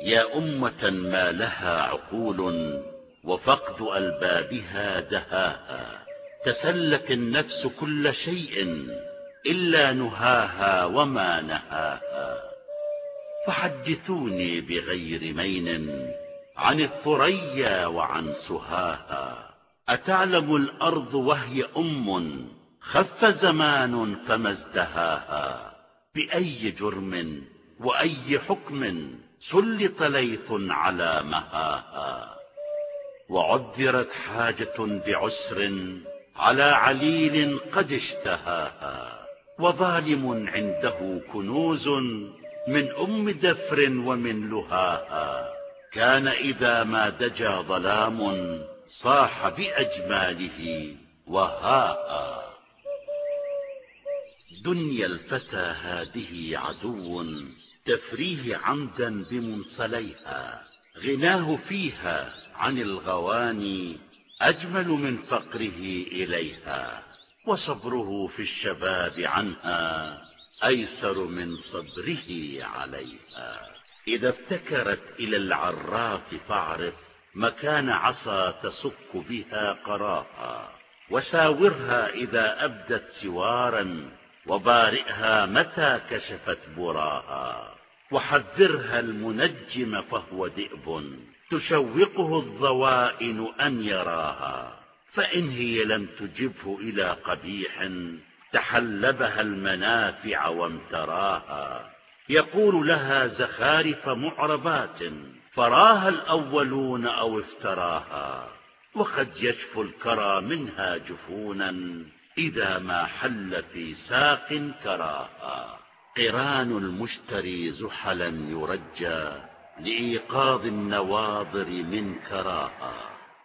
يا أمة ما لها عقول وفقد ألبابها دهاها. تسلت النفس كل شيء إلا نهاها وما نهاها. فحدثوني بغير مين عن الثريا وعن سهاها. أتعلم الأرض وهي أم خف زمان فما ازدهاها. بأي جرم وأي حكم سلط ليث على مهاها وعذرت حاجة بعسر على عليل قد اشتهاها وظالم عنده كنوز من أم دفر ومن لهاها. كان إذا ما دجا ظلام صاح بأجماله وهاء. دنيا الفتى هذه عدو تفريه عمدا بمنصليها غناه فيها عن الغواني أجمل من فقره إليها وصبره في الشباب عنها أيسر من صبره عليها. إذا ابتكرت إلى العراف فاعرف مكان عصا تصك بها قراها وساورها إذا أبدت سوارا وبارئها متى كشفت براها. وحذرها المنجم فهو ذئب تشوقه الضوائن أن يراها فإن هي لم تجبه إلى قبيح تحلبها المنافع وامتراها. يقول لها زخارف معربات فراها الأولون أو افتراها. وقد يشفو الكرى منها جفونا إذا ما حل في ساق كراها. قران المشتري زحلا يرجى لإيقاظ النواظر من كراها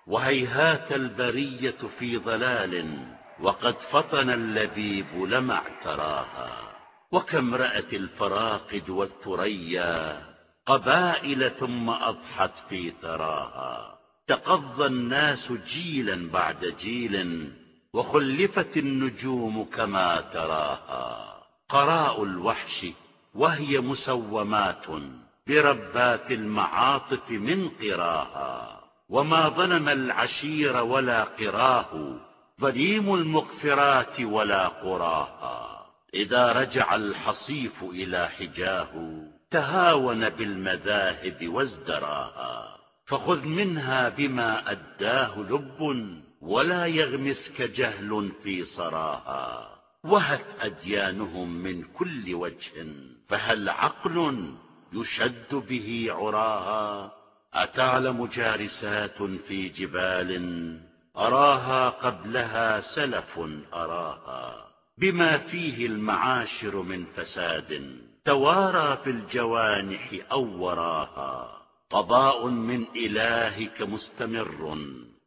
وهيهات البرية في ضلال وقد فطن اللبيب لما اعتراها. وكم رأت الفراقد والثريا قبائل ثم أضحت في ثراها. تقضى الناس جيلا بعد جيل وخلفت النجوم كما تراها. قراء الوحش وهي مسومات بربات المعاطف من قراها. وما ظلم العشير ولا قراه ظليم المغفرات ولا قراها. إذا رجع الحصيف إلى حجاه تهاون بالمذاهب وازدراها. فخذ منها بما أداه لب ولا يغمسك جهل في صراها. وهت أديانهم من كل وجه فهل عقل يشد به عراها؟ أتعلم جارسات في جبال أراها قبلها سلف أراها؟ بما فيه المعاشر من فساد توارى في الجوانح أو وراها؟ قضاء من إلهك مستمر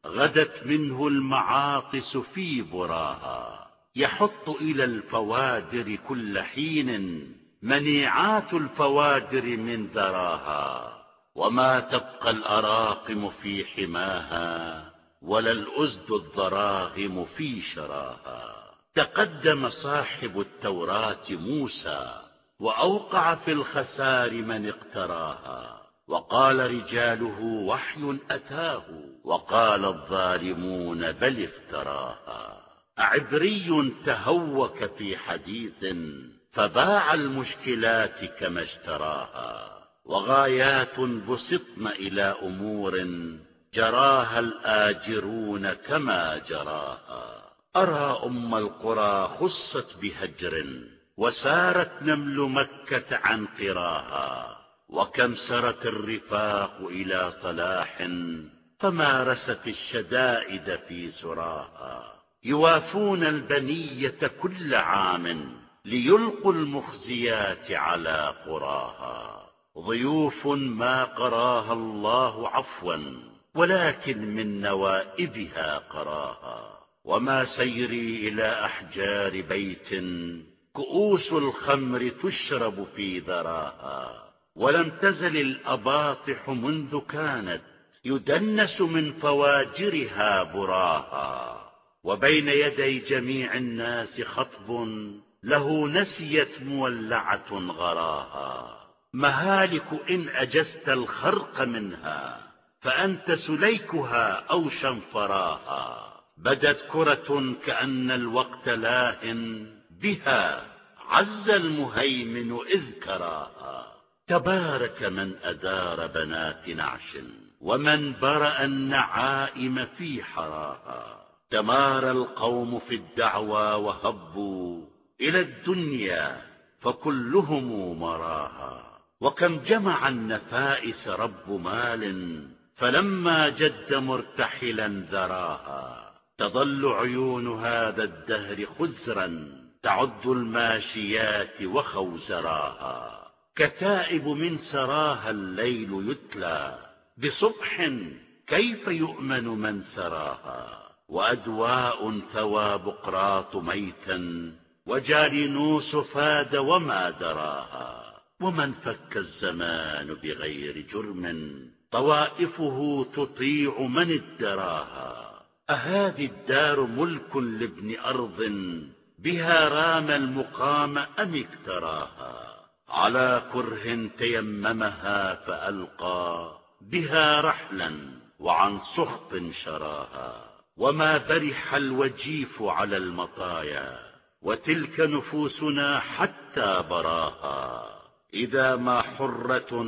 غدت منه المعاطس في براها. يحط إلى الفوادر كل حين منيعات الفوادر من ذراها وما تبقى الأراقم في حماها ولا الأزد الضراغم في شراها. تقدم صاحب التوراة موسى وأوقع في الخسار من اقتراها. وقال رجاله وحي أتاه. وقال الظالمون بل افتراها. أعبري تهوك في حديث فباع المشكلات كما اشتراها وغايات بسطن إلى أمور جراها الآجرون كما جراها. أرى أم القرى خصت بهجر وسارت نمل مكة عن قراها وكم سرت الرفاق إلى صلاح فمارست الشدائد في سراها. يوافون البنية كل عام ليلقوا المخزيات على قراها. ضيوف ما قراها الله عفوا ولكن من نوائبها قراها. وما سيري إلى أحجار بيت كؤوس الخمر تشرب في ذراها. ولم تزل الأباطح منذ كانت يدنس من فواجرها براها. وبين يدي جميع الناس خطب له نسيت مولعة غراها. مهالك إن أجزت الخرق منها فأنت سليكها أو شنفراها. بدت كرة كأن الوقت لاه بها عز المهيمن إذ كراها. تبارك من أدار بنات نعش ومن برأ النعائم في حراها. تمار القوم في الدعوى وهبوا إلى الدنيا فكلهم مراها. وكم جمع النفائس رب مال فلما جد مرتحلا ذراها. تظل عيون هذا الدهر خزرا تعد الماشيات وخوزراها. كتائب من سراها الليل يتلى بصبح كيف يؤمن من سراها. وأدواء ثوى بقراط ميتا وجالنوس فاد وما دراها ومن فك الزمان بغير جرم طوائفه تطيع من ادراها أهذه الدار ملك لابن أرض بها رام المقام أم اكتراها على كره تيممها فألقى بها رحلا وعن سخط شراها وما برح الوجيف على المطايا وتلك نفوسنا حتى براها. إذا ما حرة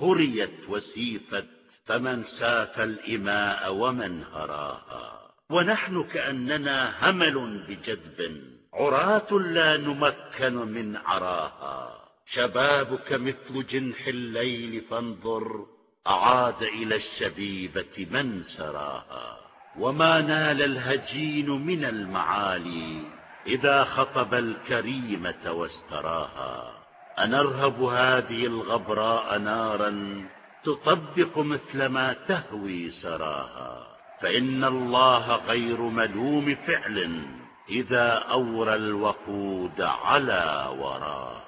هريت وسيفت فمن ساف الإماء ومن هراها. ونحن كأننا همل بجذب عراة لا نمكن من عراها. شبابك مثل جنح الليل فانظر أعاد إلى الشبيبة من سراها. وما نال الهجين من المعالي إذا خطب الكريمة واستراها. أنرهب هذه الغبراء نارا تطبق مثل ما تهوي سراها. فإن الله غير ملوم فعل إذا أورى الوقود على وراها.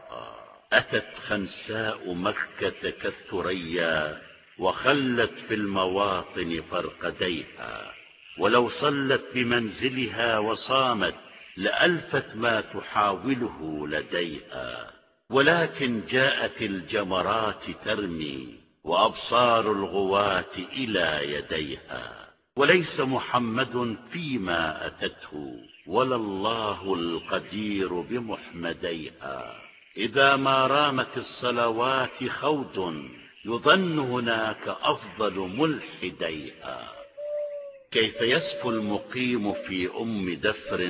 أتت خنساء مكة كالثريا وخلت في المواطن فرقديها ولو صلت بمنزلها وصامت لألفت ما تحاوله لديها. ولكن جاءت الجمرات ترمي وأبصار الغواة إلى يديها. وليس محمد فيما أتته ولا الله القدير بمحمديها. إذا ما رامت الصلوات خود يظن هناك أفضل ملحديها. كيف يسفو المقيم في أم دفر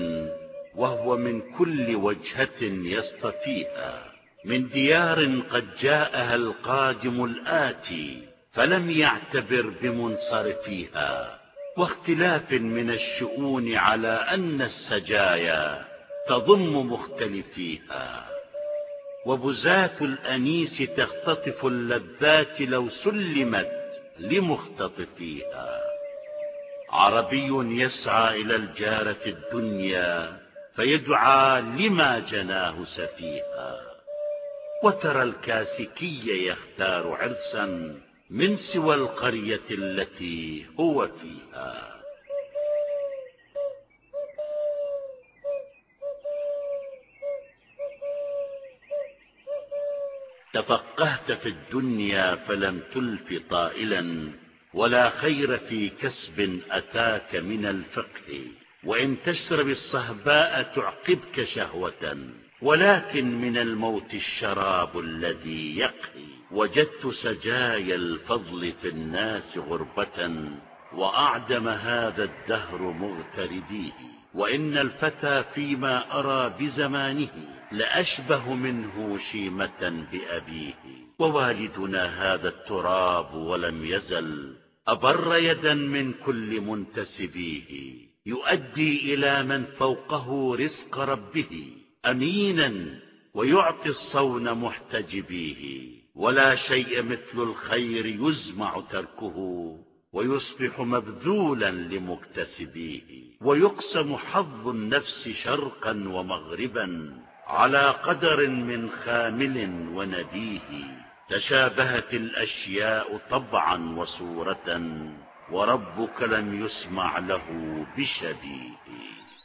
وهو من كل وجهة يصطفيها. من ديار قد جاءها القادم الآتي فلم يعتبر بمنصرفيها. واختلاف من الشؤون على أن السجايا تضم مختلفيها. وبزات الأنيس تختطف اللذات لو سلمت لمختطفيها. عربي يسعى إلى الجارة الدنيا فيدعى لما جناه سفيها. وترى الكاسكي يختار عرسا من سوى القرية التي هو فيها. تفقهت في الدنيا فلم تلف طائلا ولا خير في كسب أتاك من الفقه وإن تشرب الصهباء تعقبك شهوة ولكن من الموت الشراب الذي يقي وجدت سجايا الفضل في الناس غربة وأعدم هذا الدهر مغتربيه. وإن الفتى فيما أرى بزمانه لأشبه منه شيمة بأبيه. ووالدنا هذا التراب ولم يزل أبر يدا من كل منتسبيه يؤدي إلى من فوقه رزق ربه أمينا ويعطي الصون محتجبيه. ولا شيء مثل الخير يزمع تركه ويصبح مبذولا لمكتسبيه. ويقسم حظ النفس شرقا ومغربا على قدر من خامل ونديه تشابهت الأشياء طبعا وصورة وربك لم يسمع له بشبيه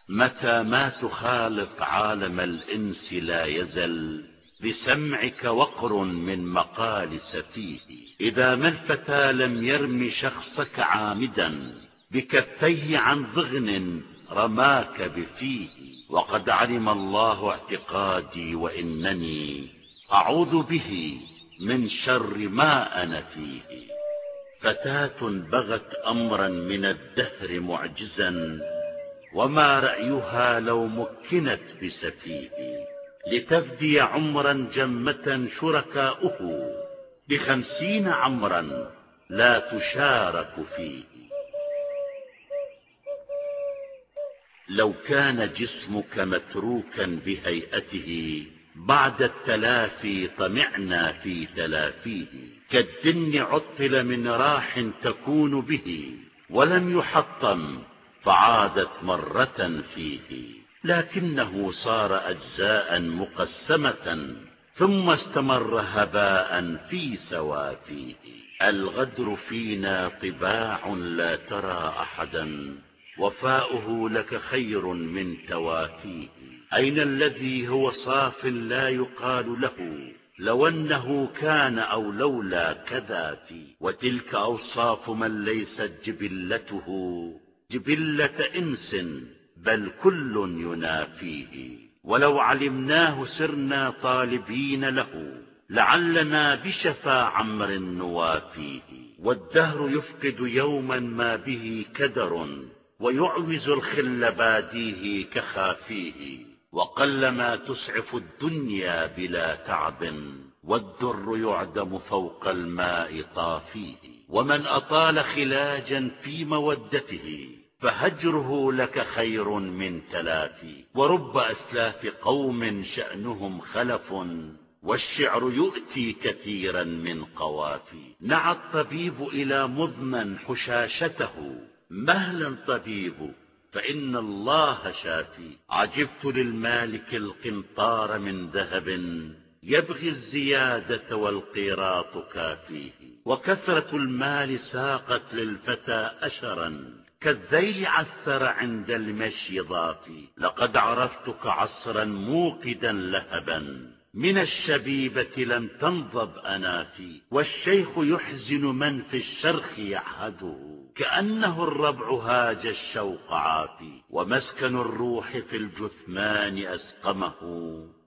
متى ما تخالط عالم الإنس لا يزل بسمعك وقر من مقال سفيه. إذا ما الفتى لم يرم شخصك عامدا بكفيه عن ضغن رماك بفيه. وقد علم الله اعتقادي وإنني أعوذ به من شر ما أنا فيه. فتاة بغت أمرا من الدهر معجزا وما رأيها لو مكنت بسفيه. لتفدي عمرا جمة شركاؤه بخمسين عمرا لا تشارك فيه. لو كان جسمك متروكا بهيئته بعد التلافي طمعنا في تلافيه. كالدن عطل من راح تكون به ولم يحطم فعادت مرة فيه. لكنه صار أجزاء مقسمة ثم استمر هباء في سوافيه. الغدر فينا طباع لا ترى أحدا. وفاؤه لك خير من توافيه أين الذي هو صاف لا يقال له؟ لو أنه كان أو لولا كذا في. وتلك أوصاف من ليست جبلته. جبلة إنس بل كل ينافيه. ولو علمناه سرنا طالبين له لعلنا بشفا عمر نوافيه. والدهر يفقد يوما ما به كدر. ويعوز الخل باديه كخافيه وقلما تسعف الدنيا بلا تعب والدر يعدم فوق الماء طافيه. ومن أطال خلاجا في مودته فهجره لك خير من تلافي. ورب أسلاف قوم شأنهم خلف والشعر يؤتي كثيرا من قوافي. نعى الطبيب إلى مضمن حشاشته مهلا طبيب فإن الله شافي. عجبت للمالك القنطار من ذهب يبغي الزيادة والقيراط كافيه. وكثرة المال ساقت للفتى أشرا كالذيل عثر عند المشي ضافي. لقد عرفتك عصرا موقدا لهبا. من الشبيبة لم تنضب أنافي والشيخ يحزن من في الشرخ يعهده. كأنه الربع هاج الشوق عافي ومسكن الروح في الجثمان أسقمه.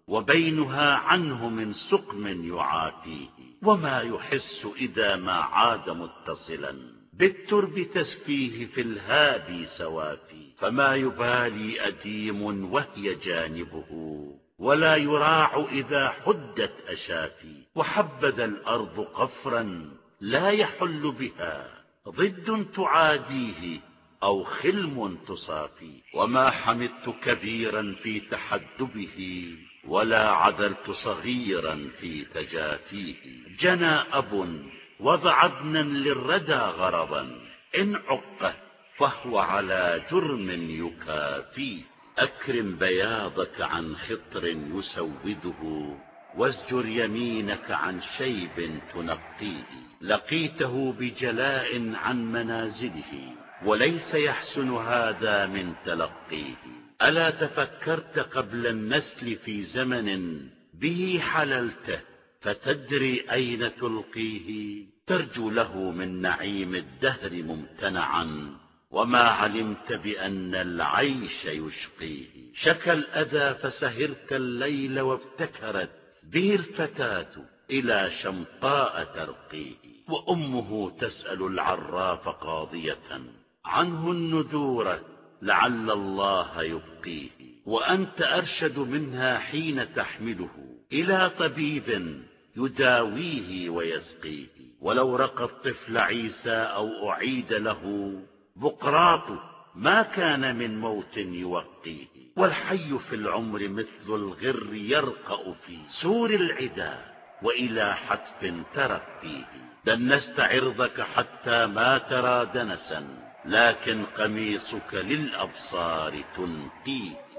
وبينها عنه من سقم يعافيه. وما يحس إذا ما عاد متصلا. بالترب تسفيه في الهادي سوافي. فما يبالي أديم وهي جانبه. ولا يراع إذا حدت أشافي وحبذا الأرض قفرا لا يحل بها. ضد تعاديه أو خلم تصافي. وما حمدت كبيرا في تحدبه ولا عدلت صغيرا في تجافيه. جنى أب وضع ابنا للردى غرضا. إن عقه فهو على جرم يكافيه. أكرم بياضك عن خطر يسوده وازجر يمينك عن شيب تنقيه. لقيته بجلاء عن منازله وليس يحسن هذا من تلقيه. ألا تفكرت قبل النسل في زمن به حللته فتدري أين تلقيه؟ ترجو له من نعيم الدهر ممتنعا. وما علمت بأن العيش يشقيه. شكى الأذى فسهرت الليل وابتكرت به الفتاة إلى شمطاء ترقيه. وأمه تسأل العراف قاضية عنه النذور لعل الله يبقيه. وأنت أرشد منها حين تحمله إلى طبيب يداويه ويسقيه. ولو رقى الطفل عيسى أو أعيد له بقراط ما كان من موت يوقيه. والحي في العمر مثل الغر يرقأ في سور العدا وإلى حتف ترقيه. دنست عرضك حتى ما ترى دنسا لكن قميصك للأبصار تنقيه.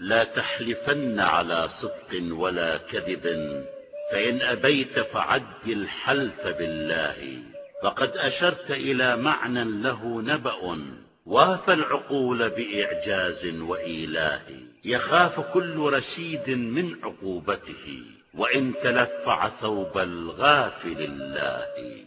لا تحلفن على صدق ولا كذب فإن أبيت فعد الحلف بالله. فقد أشرت إلى معنى له نبأ وافى العقول بإعجاز وإيلاه يخاف كل رشيد من عقوبته وإن تلفع ثوب الغافل الله.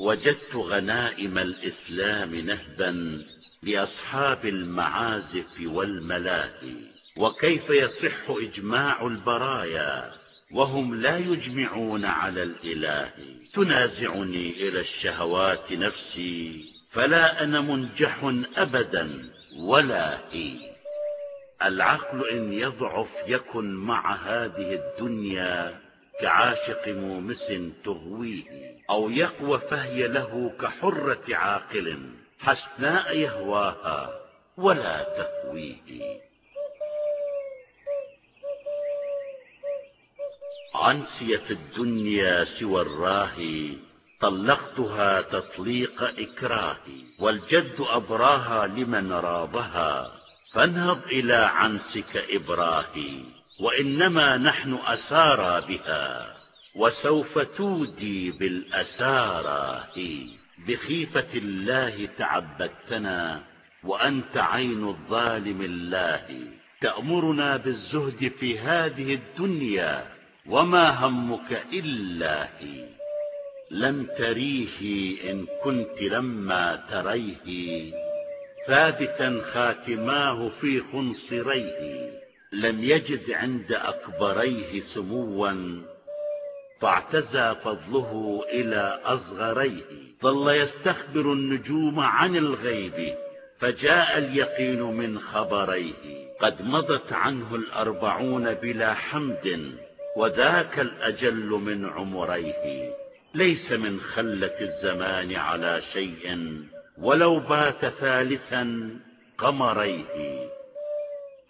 وجدت غنائم الإسلام نهبا لأصحاب المعازف والملاهي. وكيف يصح إجماع البرايا وهم لا يجمعون على الإله؟ تنازعني إلى الشهوات نفسي فلا أنا منجح أبدا ولا هي. العقل إن يضعف يكن مع هذه الدنيا كعاشق مومس تغويه أو يقوى فهي له كحرة عاقل حسناء يهواها ولا تهويه. عنسي في الدنيا سوى الراهي طلقتها تطليق إكراهي والجد أبراها لمن راضها. فانهض إلى عنسك إبراهي وإنما نحن أسارى بها وسوف تودي بالأسارى بخيفة الله تعبدتنا وأنت عين الظالم الله. تأمرنا بالزهد في هذه الدنيا وما همك إلا هي لن تريه إن كنت لما تريه ثابتا خاتماه في خنصريه لم يجد عند أكبريه سموا فاعتزى فضله إلى أصغريه ظل يستخبر النجوم عن الغيب فجاء اليقين من خبريه قد مضت عنه الأربعون بلا حمد وذاك الأجل من عمريه. ليس من خلة الزمان على شيء ولو بات ثالثا قمريه.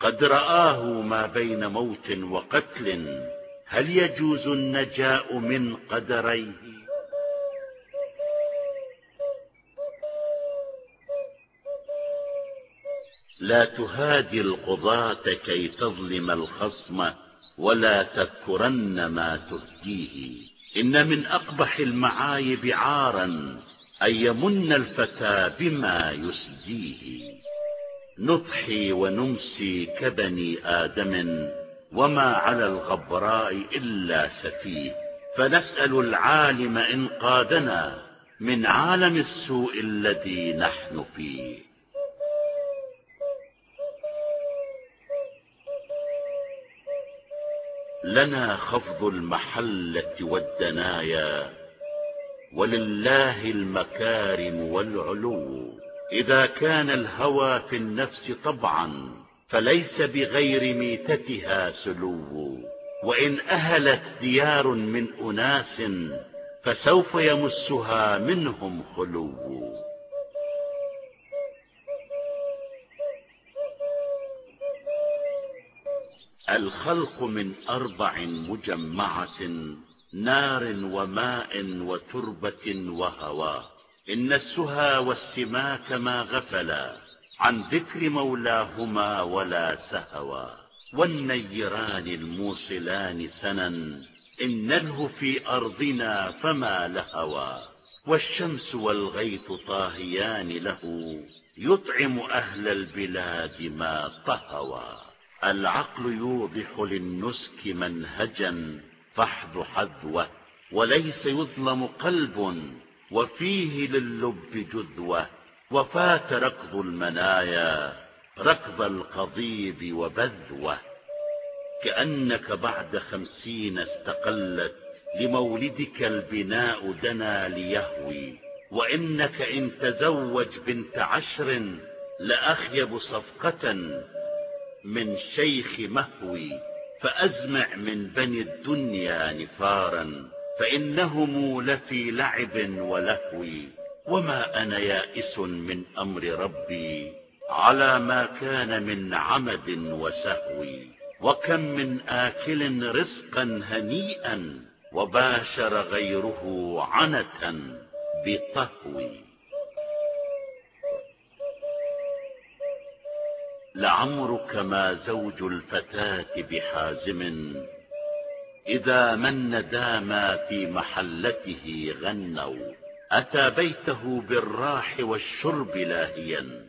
قد رآه ما بين موت وقتل هل يجوز النجاء من قدريه؟ لا تهادي القضاة كي تظلم الخصم. ولا تذكرن ما تهديه إن من أقبح المعايب عارا أن يمن الفتى بما يسديه. نضحي ونمسي كبني آدم وما على الغبراء إلا سفيه. فنسأل العالم إن قادنا من عالم السوء الذي نحن فيه. لنا خفض المحلة والدنايا ولله المكارم والعلو. إذا كان الهوى في النفس طبعا فليس بغير ميتتها سلو. وإن أهلت ديار من أناس فسوف يمسها منهم خلو. الخلق من أربع مجمعة نار وماء وتربة وهوى. إن السهى والسماك ما غفلا عن ذكر مولاهما ولا سهوا والنيران الموصلان سنا إن نله في أرضنا فما لهوا والشمس والغيث طاهيان له يطعم أهل البلاد ما طهوا العقل يوضح للنسك منهجا فاحذ حذوة وليس يظلم قلب وفيه للب جذوة. وفات ركض المنايا ركض القضيب وبذوة. كأنك بعد خمسين استقلت لمولدك البناء دنا ليهوي. وإنك إن تزوج بنت عشر لأخيب صفقة من شيخ مهوي فأزمع من بني الدنيا نفارا فإنهم لفي لعب ولهو وما أنا يائس من أمر ربي على ما كان من عمد وسهو وكم من آكل رزقا هنيئا وباشر غيره عنة بطهو لعمرك ما زوج الفتاة بحازم. إذا من داما في محلته غنوا. أتى بيته بالراح والشرب لاهيا.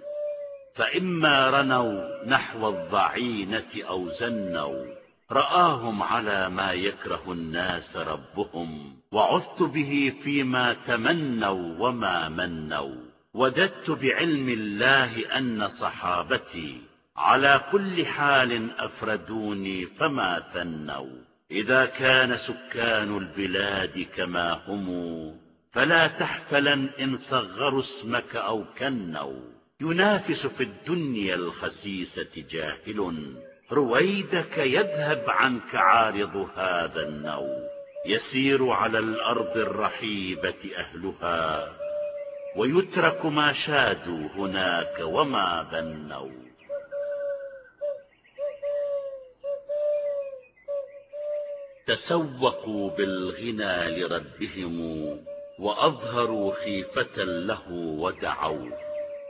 فإما رنوا نحو الضعينة أو زنوا. رآهم على ما يكره الناس ربهم. وعثت به فيما تمنوا وما منوا. وددت بعلم الله أن صحابتي على كل حال أفردوني فما ثنوا إذا كان سكان البلاد كما هم فلا تحفلا إن صغروا اسمك أو كنوا. ينافس في الدنيا الخسيسة جاهل. رويدك يذهب عنك عارض هذا النو يسير على الأرض الرحيبة أهلها. ويترك ما شادوا هناك وما بنوا. تسوقوا بالغنى لربهم وأظهروا خيفة له ودعوا.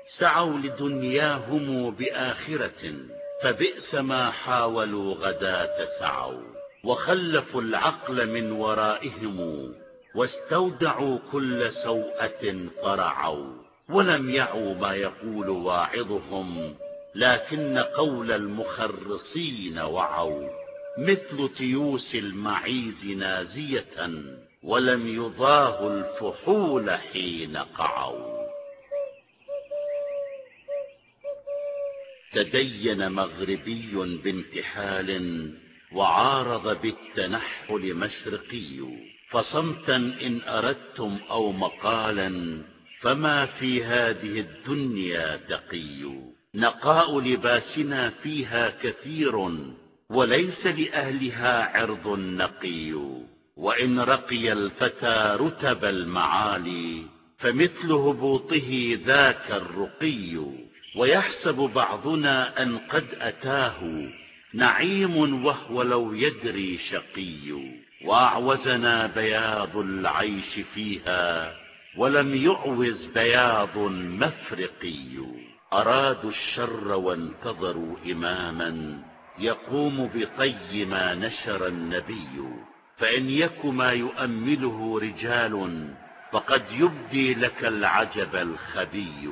سعوا لدنياهم بآخرة فبئس ما حاولوا غداة سعوا. وخلفوا العقل من ورائهم واستودعوا كل سوءة قرعوا. ولم يعوا ما يقول واعظهم لكن قول المخرصين وعوا. مثل تيوس المعيز نازية ولم يضاه الفحول حين قعوا. تدين مغربي بانتحال وعارض بالتنحل مشرقي فصمتا إن أردتم أو مقالا فما في هذه الدنيا تقي. نقاء لباسنا فيها كثير وليس لأهلها عرض نقي وإن رقي الفتى رتب المعالي فمثل هبوطه ذاك الرقي. ويحسب بعضنا أن قد أتاه نعيم وهو لو يدري شقي. وأعوزنا بياض العيش فيها ولم يعوز بياض مفرقي. أرادوا الشر وانتظروا إماما يقوم بطي ما نشر النبي فإن يك ما يؤمله رجال فقد يبدي لك العجب الخبي.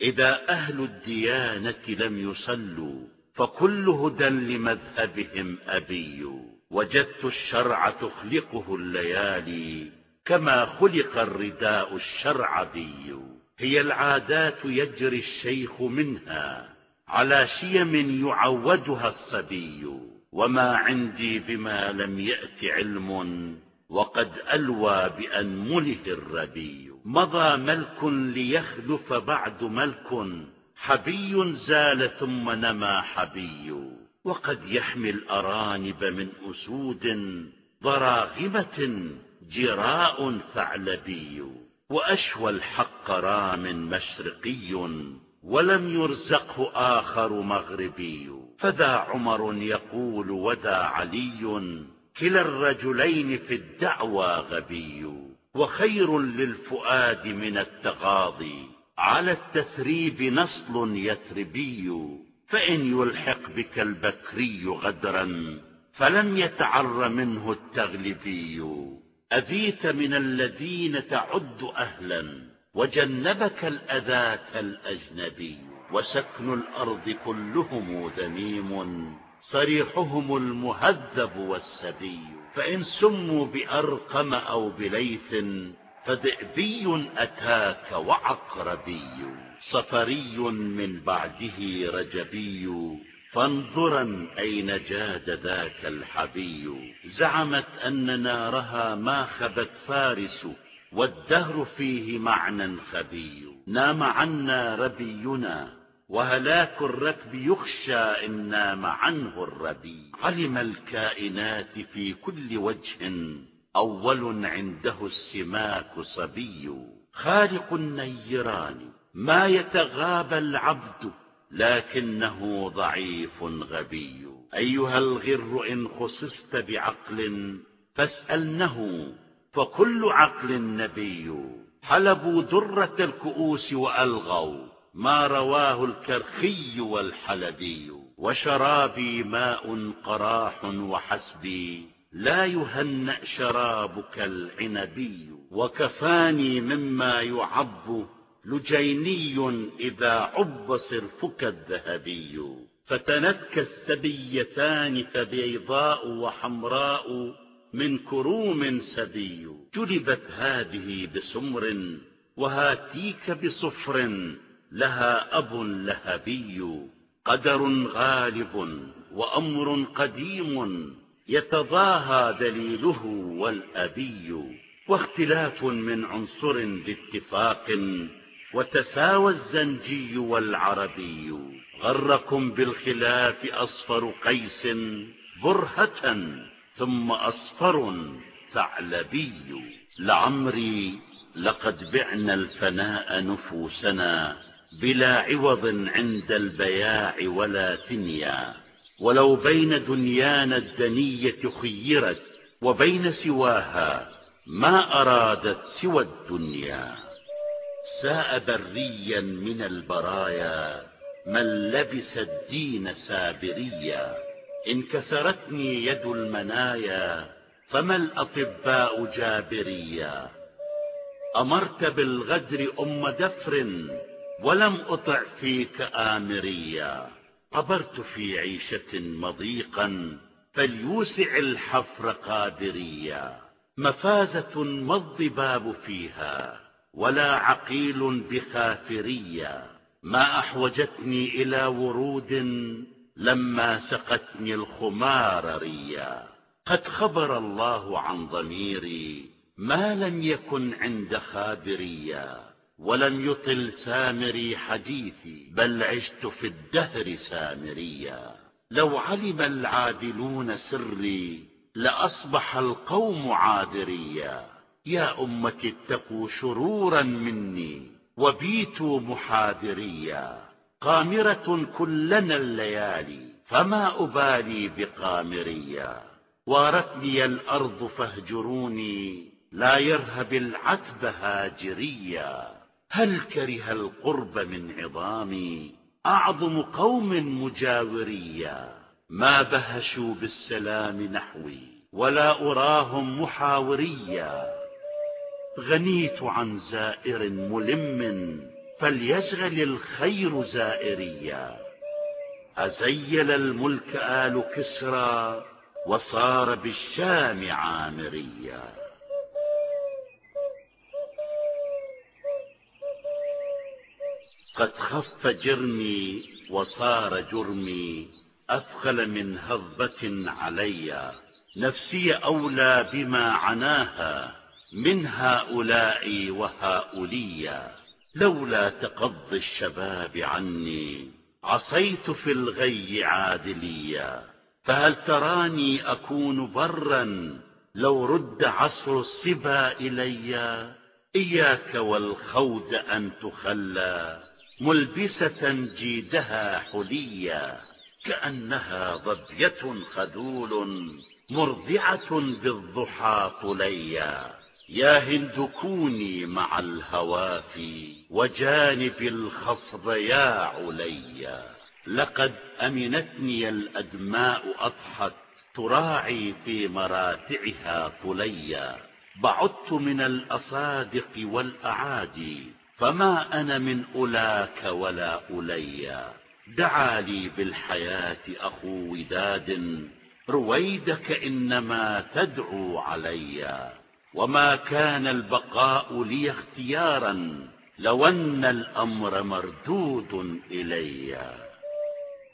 إذا أهل الديانة لم يصلوا فكل هدى لمذهبهم أبي. وجدت الشرع تخلقه الليالي كما خلق الرداء الشرعبي هي العادات يجري الشيخ منها على شيم يعودها الصبي وما عندي بما لم يأت علم وقد ألوى بأنمله الربي. مضى ملك ليخلف بعد ملك حبي زال ثم نما حبي. وقد يحمي الأرانب من أسود ضراغمة جراء ثعلبي. وأشوى الحق رام مشرقي. ولم يرزقه آخر مغربي. فذا عمر يقول وذا علي كلا الرجلين في الدعوى غبي. وخير للفؤاد من التغاضي. على التثريب نصل يثربي. فإن يلحق بك البكري غدرا فلم يتعر منه التغلبي. أذيت من الذين تعد أهلا وجنبك الأذاة الأجنبي وسكن الأرض كلهم ذميم صريحهم المهذب والسبي. فإن سموا بأرقم أو بليث فذئبي أتاك وعقربي. صفري من بعده رجبي فانظرا أين جاد ذاك الحبي. زعمت أن نارها ما خبت فارس والدهر فيه معنى خبي نام عنا ربينا وهلاك الركب يخشى إن نام عنه الربي. علم الكائنات في كل وجه أول عنده السماك صبي. خالق النيران ما يتغابى العبد لكنه ضعيف غبي. أيها الغر إن خصصت بعقل فاسألنه فكل عقل نبي. حلبوا درة الكؤوس وألغوا ما رواه الكرخي والحلبي. وشرابي ماء قراح وحسبي. لا يهنأ شرابك العنبي. وكفاني مما يعب لجيني إذا عب صرفك الذهبي. فتنتك السبيتان فبيضاء وحمراء من كروم سبي جلبت هذه بسمر وهاتيك بصفر لها أب لهبي قدر غالب وأمر قديم يتضاهى دليله والأبي واختلاف من عنصر باتفاق وتساوى الزنجي والعربي غركم بالخلاف أصفر قيس برهة ثم أصفر ثعلبي لعمري لقد بعنا الفناء نفوسنا بلا عوض عند البياع ولا ثنيا. ولو بين دنيانا الدنية خيرت وبين سواها ما أرادت سوى الدنيا. ساء بريا من البرايا من لبس الدين سابريا. انكسرتني يد المنايا فما الأطباء جابريا؟ أمرت بالغدر أم دفر ولم أطع فيك آمريا. قبرت في عيشة مضيقا فليوسع الحفر قادريا. مفازة ما الضباب فيها ولا عقيل بخافريا. ما أحوجتني إلى ورود لما سقتني الخمار ريا. قد خبر الله عن ضميري ما لم يكن عند خابريا. ولم يطل سامري حديثي بل عشت في الدهر سامريا. لو علم العادلون سري لأصبح القوم عادريا. يا أمة اتقوا شرورا مني وبيتوا محاذريا. قامرة كلنا الليالي فما أبالي بقامريا؟ وارتني الأرض فاهجروني لا يرهب العتب هاجريا. هل كره القرب من عظامي؟ أعظم قوم مجاوريا. ما بهشوا بالسلام نحوي ولا أراهم محاوريا. غنيت عن زائر ملم فليشغل الخير زائريا. أزيل الملك آل كسرى وصار بالشام عامريا. قد خف جرمي وصار جرمي أثقل من هضبة علي نفسي أولى بما عناها من هؤلاء وهؤليا. لولا تقضي الشباب عني عصيت في الغي عادليا. فهل تراني أكون برا لو رد عصر الصبا إلي إياك والخود أن تخلى ملبسة جيدها حليا كأنها ضبية خذول مرضعة بالضحى طليا. يا هند كوني مع الهوافي وجانب الخفض يا عليا. لقد أمنتني الأدماء أضحت تراعي في مراتعها طليا. بعدت من الأصادق والأعادي فما أنا من أولاك ولا أوليا. دعا لي بالحياة أخو وداد رويدك إنما تدعو عليا. وما كان البقاء لي اختيارا لو أن الأمر مردود إلي.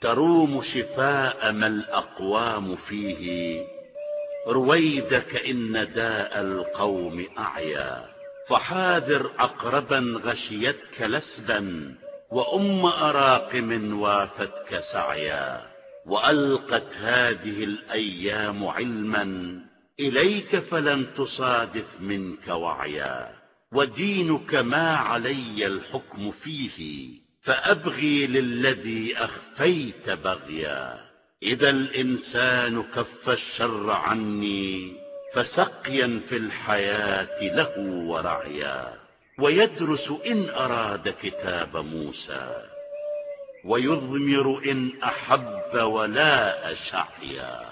تروم شفاء ما الأقوام فيه. رويدك إن داء القوم أعيا. فحاذر عقربا غشيتك لسبا وأم أراقم وافتك سعيا. وألقت هذه الأيام علما إليك فلن تصادف منك وعيا ودينك ما علي الحكم فيه فأبغي للذي أخفيت بغيا. إذا الإنسان كف الشر عني فسقيا في الحياة له ورعيا. ويدرس إن أراد كتاب موسى ويضمر إن أحب ولا أشعيا.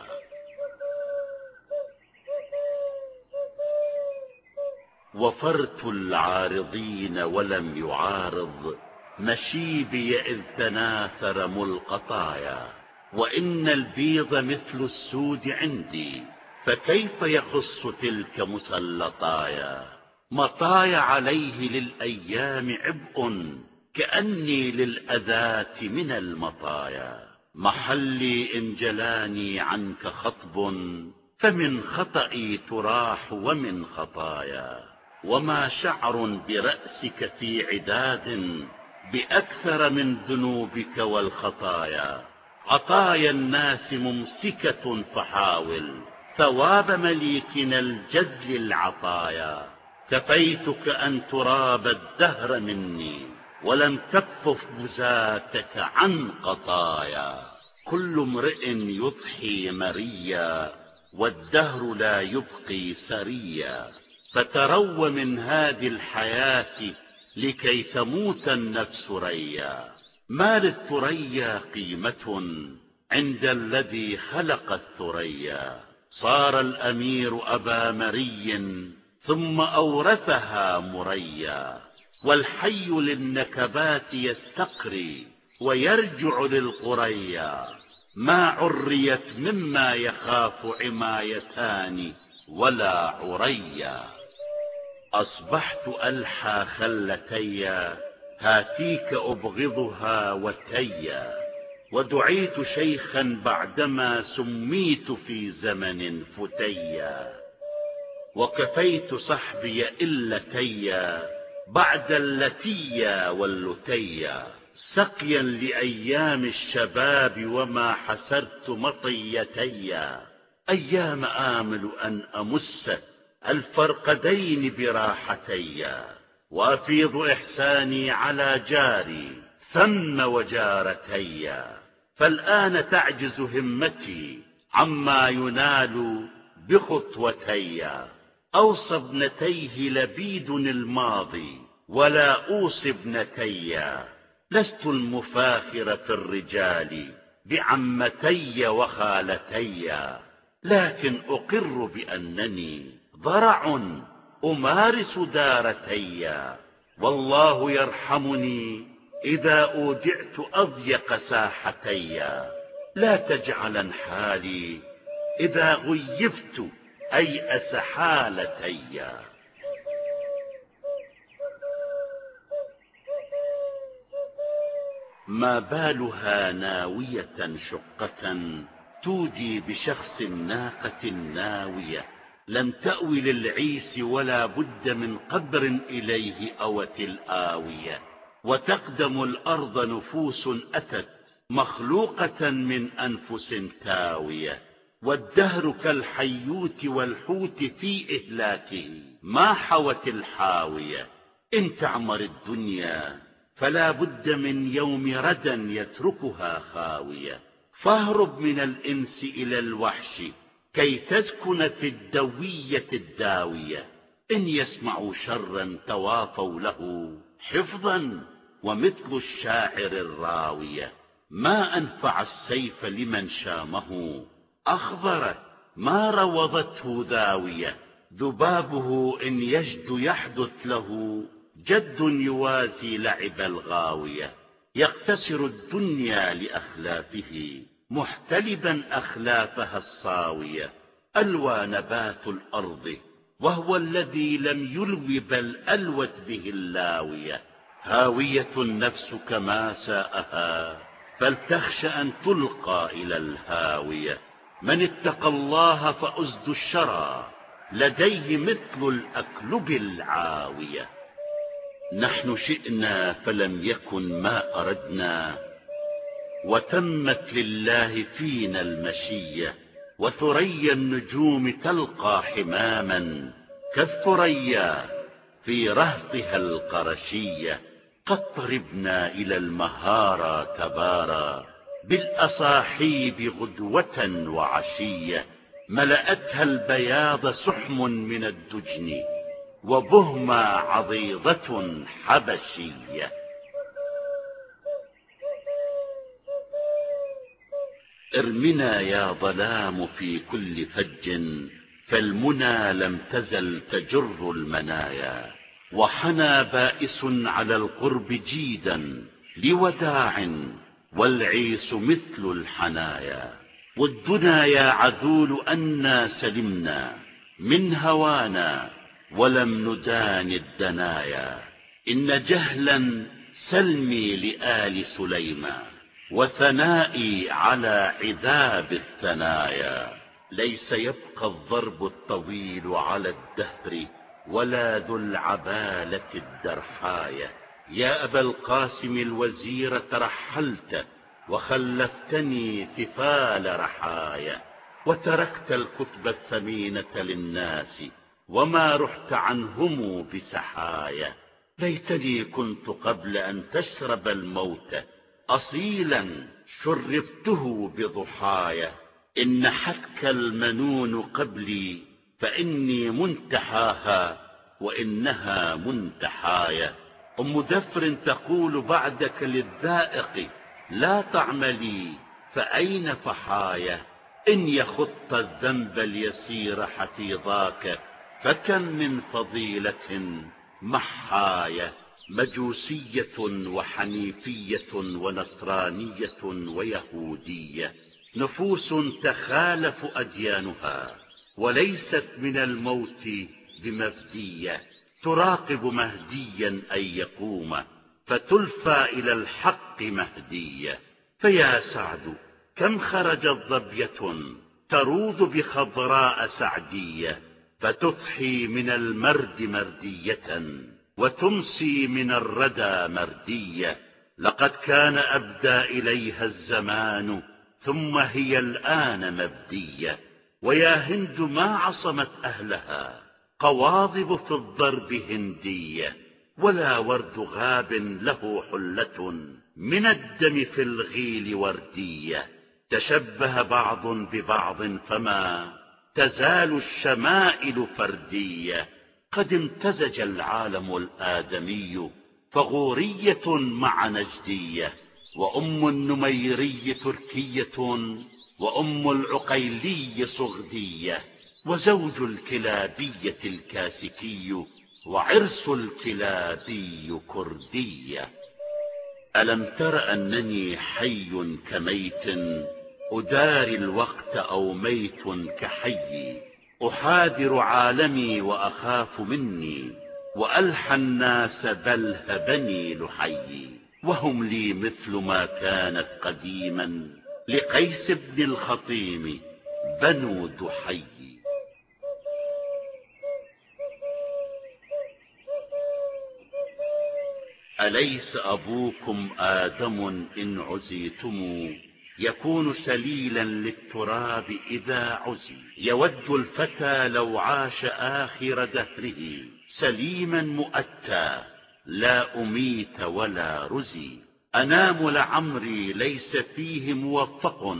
وفرت العارضين ولم يعارض. مشيبي إذ تناثر ملقطايا. وإن البيض مثل السود عندي. فكيف يخص تلك مسلطايا؟ مطاي عليه للأيام عبء كأني للأذات من المطايا. محلي إن جلاني عنك خطب فمن خطئي تراح ومن خطايا. وما شعر برأسك في عداد بأكثر من ذنوبك والخطايا. عطايا الناس ممسكة فحاول ثواب مليكنا الجزل العطايا. كفيتك أن تراب الدهر مني ولم تكفف بزاتك عن قطايا. كل امرئ يضحي مريا والدهر لا يبقي سريا. فترو من هذه الحياة لكي تموت النفس ريا. ما للثريا قيمة عند الذي خلق الثريا؟ صار الأمير أبا مري ثم أورثها مريا. والحي للنكبات يستقري ويرجع للقريا. ما عريت مما يخاف عمايتان ولا عريا. أصبحت ألحى خلتيا هاتيك أبغضها وتيا. ودعيت شيخا بعدما سميت في زمن فتيا. وكفيت صحبي إلتيا بعد اللتيا واللتيا. سقيا لأيام الشباب وما حسرت مطيتيا. أيام آمل أن أمس الفرقدين براحتيا وأفيض إحساني على جاري ثم وجارتيا فالآن تعجز همتي عما ينال بخطوتيا أوصى ابنتيه لبيد الماضي ولا أوصي ابنتيا لست المفاخر في الرجال بعمتي وخالتي لكن أقر بأنني ضرع أمارس دارتي. والله يرحمني إذا أودعت أضيق ساحتي. لا تجعلا حالي إذا غيبت أيأس حالتي. ما بالها ناوية شقة تودي بشخص الناقة الناوية لم تأوي للعيس ولا بد من قبر إليه أوت الآوية. وتقدم الأرض نفوس أتت مخلوقة من أنفس تاوية. والدهر كالحيوت والحوت في إهلاكه. ما حوت الحاوية. إن تعمر الدنيا فلا بد من يوم ردا يتركها خاوية. فاهرب من الإنس إلى الوحش كي تسكن في الدوية الداوية إن يسمعوا شرا توافوا له حفظا ومثل الشاعر الراوية. ما أنفع السيف لمن شامه أخضرت ما روضته ذاوية. ذبابه إن يجد يحدث له جد يوازي لعب الغاوية. يقتصر الدنيا لأخلافه. محتلبا أخلافها الصاوية ألوى نبات الأرض وهو الذي لم يلو بل ألوت به اللاوية. هاوية النفس كما ساءها فلتخش أن تلقى إلى الهاوية. من اتقى الله فأزد الشرى لديه مثل الأكلب العاوية. نحن شئنا فلم يكن ما أردنا وتمت لله فينا المشية وثريا النجوم تلقى حماما كالثريا في رهطها القرشية قد طربنا إلى المهارى تبارى بالأصاحيب غدوة وعشية ملأتها البياض سحم من الدجن وبهما عضيضة حبشية. ارمنا يا ظلام في كل فج فالمنى لم تزل تجر المنايا. وحنى بائس على القرب جيدا لوداع والعيس مثل الحنايا. ودنا يا عذول أنا سلمنا من هوانا ولم ندان الدنايا. إن جهلا سلمي لآل سليمان. وثنائي على عذاب الثنايا. ليس يبقى الضرب الطويل على الدهر ولا ذو العبالة الدرحايا. يا أبا القاسم الوزير ترحلت وخلفتني ثفال رحايا. وتركت الكتب الثمينة للناس وما رحت عنهم بسحايا. ليتني كنت قبل أن تشرب الموت أصيلا شرفته بضحايا. إن حتك المنون قبلي فإني منتحاها وإنها منتحايا. أم دفر تقول بعدك للذائق لا تعملي فأين فحايا؟ إن يخط الذنب اليسير حفيظاك فكم من فضيلة محايا. مجوسية وحنيفية ونصرانية ويهودية نفوس تخالف أديانها وليست من الموت بمفدية تراقب مهديا أن يقوم فتلفى إلى الحق مهدية. فيا سعد كم خرجت ظبية تروض بخضراء سعدية فتضحي من المرد مردية. وتمسي من الردى مردية لقد كان أبدى إليها الزمان ثم هي الآن مبدية. ويا هند ما عصمت أهلها قواضب في الضرب هندية. ولا ورد غاب له حلة من الدم في الغيل وردية. تشبه بعض ببعض فما تزال الشمائل فردية. قد امتزج العالم الآدمي فغورية مع نجدية وأم النميري تركية وأم العقيلي صغدية وزوج الكلابية الكاسكي وعرس الكلابي كردية. ألم تر أنني حي كميت أداري الوقت أو ميت كحي؟ أحاذر عالمي وأخاف مني وألحى الناس بل هبني لحي وهم لي مثل ما كانت قديما لقيس بن الخطيم بنو دحي أليس أبوكم آدم إن عزيتم يكون سليلا للتراب إذا عزي. يود الفتى لو عاش آخر دهره. سليما مؤتى. لا أميت ولا رزي. أنام لعمري ليس فيه موفق.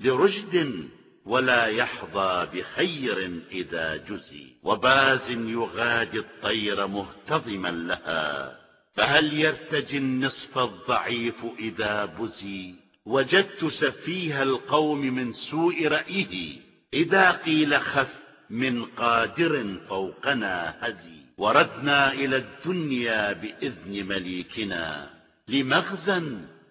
لرشد ولا يحظى بخير إذا جزي. وباز يغادي الطير مهتضما لها. فهل يرتجي النصف الضعيف إذا بزي؟ وجدت سفيه القوم من سوء رأيه إذا قيل خف من قادر فوقنا هزي. وردنا إلى الدنيا بإذن مليكنا لمغزى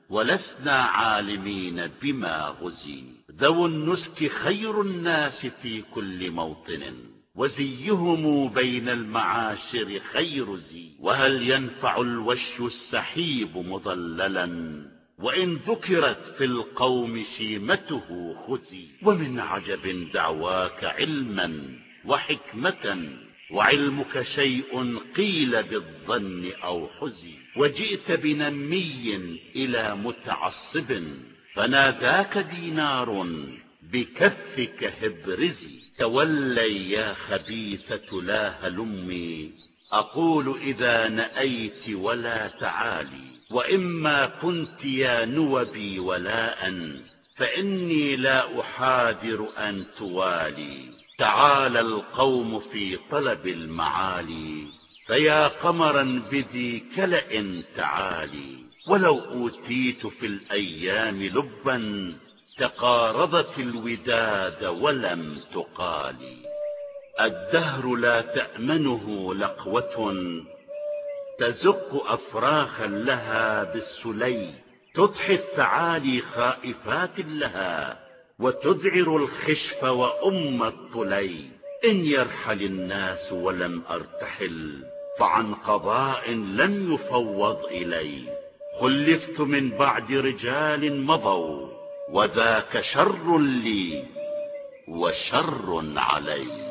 ولسنا عالمين بما غزي. ذو النسك خير الناس في كل موطن وزيهم بين المعاشر خير زي. وهل ينفع الوش السحيب مضللا؟ وإن ذكرت في القوم شيمته خزي. ومن عجب دعواك علما وحكمة وعلمك شيء قيل بالظن أو حزي. وجئت بنمي إلى متعصب فناداك دينار بكفك هبرزي. تولي يا خبيثة لا هلمي. أقول إذا نأيت ولا تعالي. وإما كنت يا نوبي ولاء فإني لا أحاذر أن توالي. تعالى القوم في طلب المعالي فيا قمرا بذي كلأ تعالي. ولو أوتيت في الأيام لبا تقارضت الوداد ولم تقالي. الدهر لا تأمنه لقوة تزق أفراخا لها بالسلي تضحي الثعالي خائفات لها وتذعر الخشف وأم الطلي. إن يرحل الناس ولم أرتحل فعن قضاء لم يفوض إلي. خلفت من بعد رجال مضوا وذاك شر لي وشر علي.